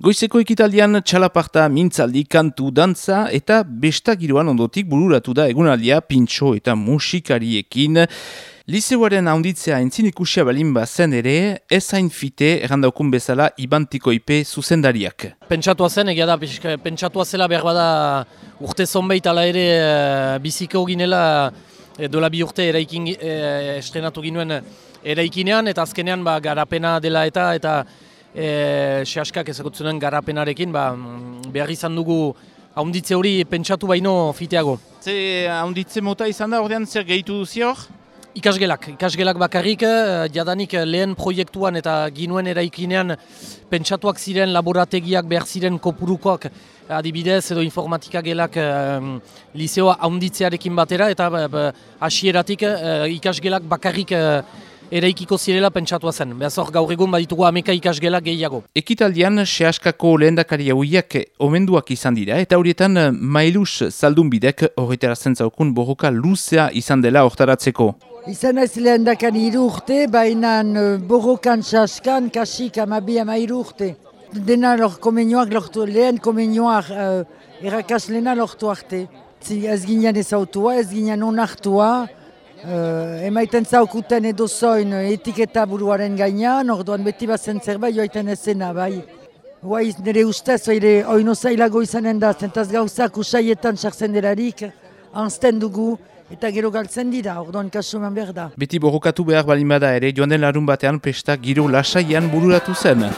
Goizeko ekitaldian txalaparta mintzaldi kantu dantza eta besta giroan ondotik bururatu da egunaldia pintxo eta musikariekin. Liseuaren haunditzea entzin ikusia balin zen ere, ez hain fite errandaukun bezala ibantiko ipe zuzendariak. Pentsatua zen, egia da, pentsatua zela behar bada urte zonbait ala ere uh, biziko ginela e, dola bi urte eraikin e, estrenatu ginuen eraikinean eta azkenean ba, garapena dela eta eta e, sehaskak ezagutzen garapenarekin ba, behar izan dugu haunditze hori pentsatu baino fiteago. Ze haunditze mota izan da ordean zer gehitu duzi hor? Ikasgelak, ikasgelak bakarrik, eh, jadanik lehen proiektuan eta ginuen eraikinean pentsatuak ziren laborategiak behar ziren kopurukoak adibidez edo informatika gelak um, liseoa haunditzearekin batera eta hasieratik uh, ikasgelak bakarrik uh, eraikiko zirela pentsatua zen. Beaz hor gaur egun baditugu ameka ikasgela gehiago. Ekitaldian sehaskako lehendakari hauiak omenduak izan dira eta horietan mailuz zaldun bidek horretara zentzaukun borroka luzea izan dela hortaratzeko. Izan ez lehendakari iru urte, baina borrokan sehaskan kasik amabi ama iru urte. Dena lor komenioak lortu, lehen komenioak uh, erakaslena lortu arte. Ez ginean ez autua, ez ginean onartua, Uh, emaiten zaukuten edo zoin etiketa buruaren gainean, orduan beti bazen zerbait joaiten ezena, bai. Guai nire ustez, oire, oino zailago izanen da, zentaz gauzak usaietan sartzen derarik, anzten dugu, eta gero galtzen dira, orduan kasuman behar da. Beti borrokatu behar balimada ere, joan den larun batean pesta giro lasaian bururatu zen.